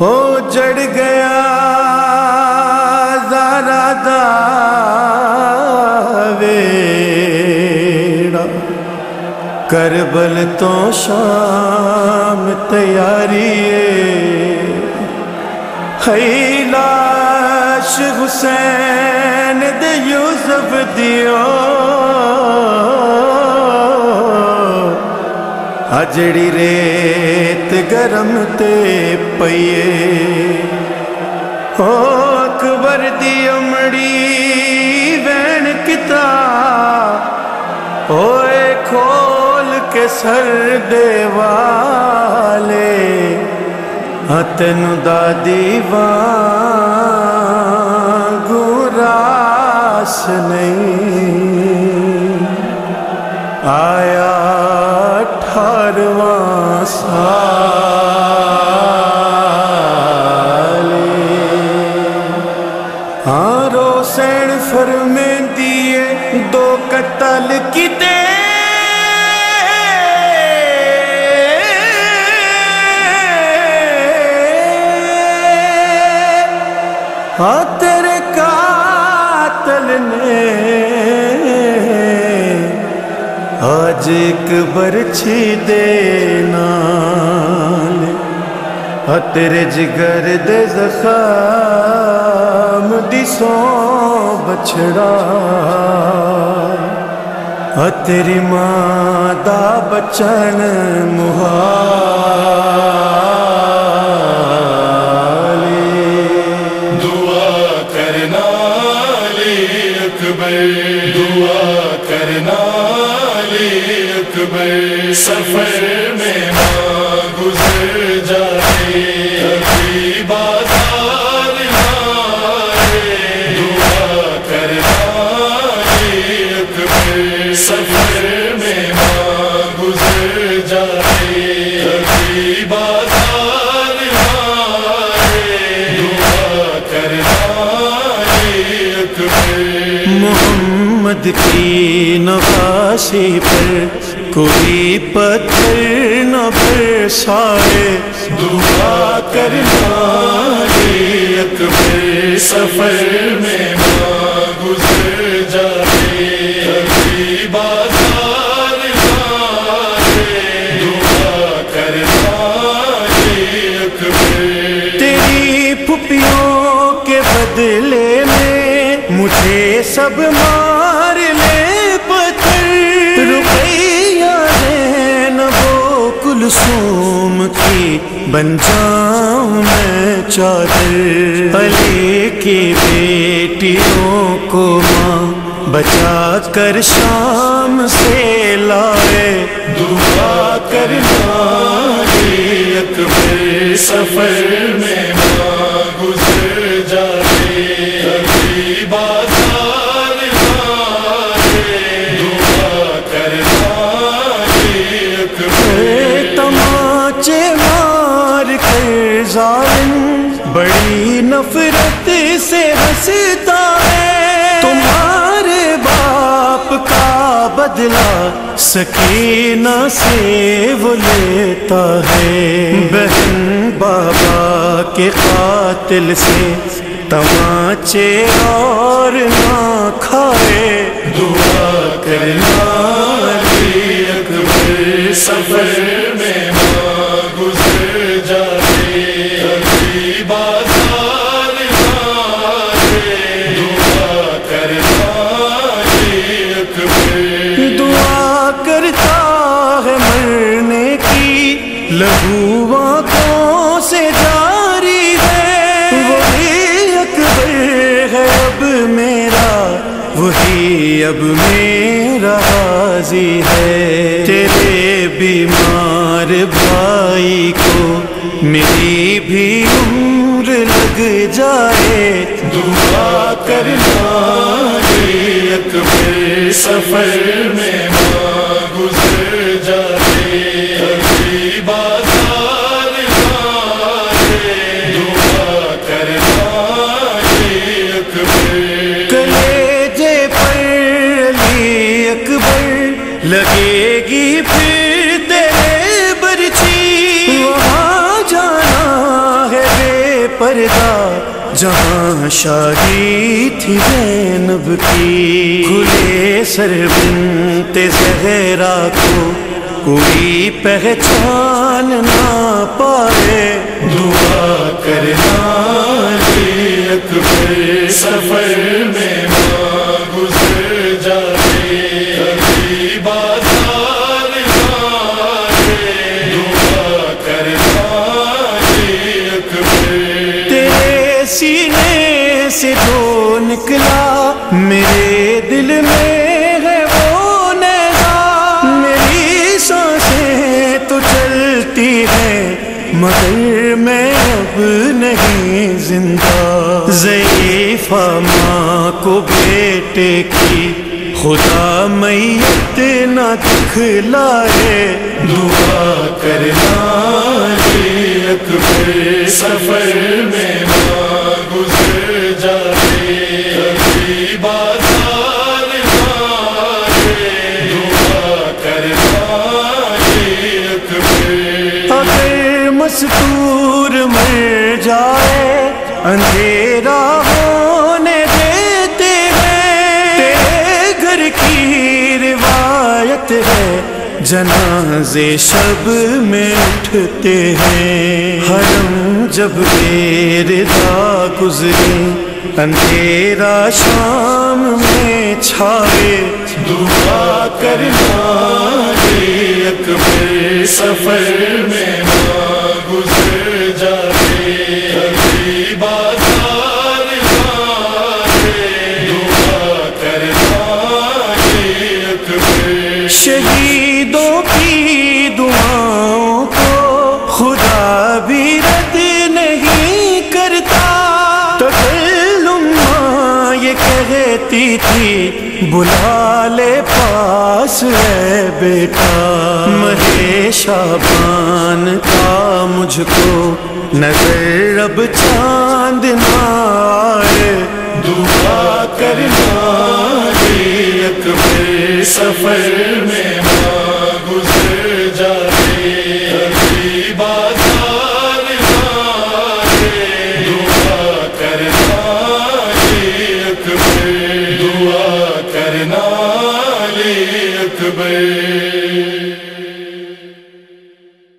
ہو جڑ گیا زارا دا ویڑا کربل تو شام تیاری ہے۔ لاش حسین دے یوسف دیو۔ اجڑی ریت گرم تے پئیے ہو اکبر دی امڑی وین کتا ہوئے کھول کے سر دے والے ہتن دا دیوان گراس نہیں روسین فرمیں دیے دو قتل کی دے ہاں تیرے قاتل نے آج ایک برچھی دینا۔ ہاں تیرے جگر دے زخام دی سو بچڑا تیری ماں دا بچن محالی محمد کی نقاشی پر کوئی پتھر نہ برسائے۔ دعا کرنا لی اکبر سفر میں ماں گزر جائے۔ کبھی بازار دعا کرنا اکبر۔ تیری پھپھیوں کے بدلے میں مجھے سب مار معصوم کی بن جاؤں میں چادر علی کی بیٹیوں کو ماں بچا کر شام سے لائے دعا کرنا اکبر سفر میں ماں ظالم، بڑی نفرت سے ہنستا ہے۔ تمہارے باپ کا بدلہ سکینہ سے وہ لیتا ہے۔ بہن بابا کے قاتل سے تماچے اور نہ کھائے۔ دعا کرنا لی اکبر، سفر میں ماں گزر جائے۔ اب میرا حاضی ہے۔ تیرے بیمار بھائی کو میری بھی عمر لگ جائے۔ دعا کرنا اکبر سفر میں ماں پردہ، جہاں شادی تھی زینب کی۔ کھلے سر بنت زہرا کو کوئی پہچان نہ پا جو نکلا، میرے دل میں ہے وہ نیزا میری سانسیں تو چلتی ہیں، مگر میں اب نہیں زندہ۔ ضعیفہ ماں کو بیٹے کی، خدا میت نہ دکھلائے۔ دعا کرنا، اکبر، سفر مستور مر جائے، اندھیرا ہونے دیتے ہیں۔ تیرے گھر کی روایت ہے، جنازے شب میں اٹھتے ہیں۔ حرم جب ردا گزرے اندھیرا شام میں چھاوے دعا کرنا، اکبر سفر میں کہتی تھی۔ بلا لے پاس ہے بیٹا۔ مہیش بان کا مجھ کو۔ نظر اب چاند نہ آئے دعا کرنا اکبر سفر میں۔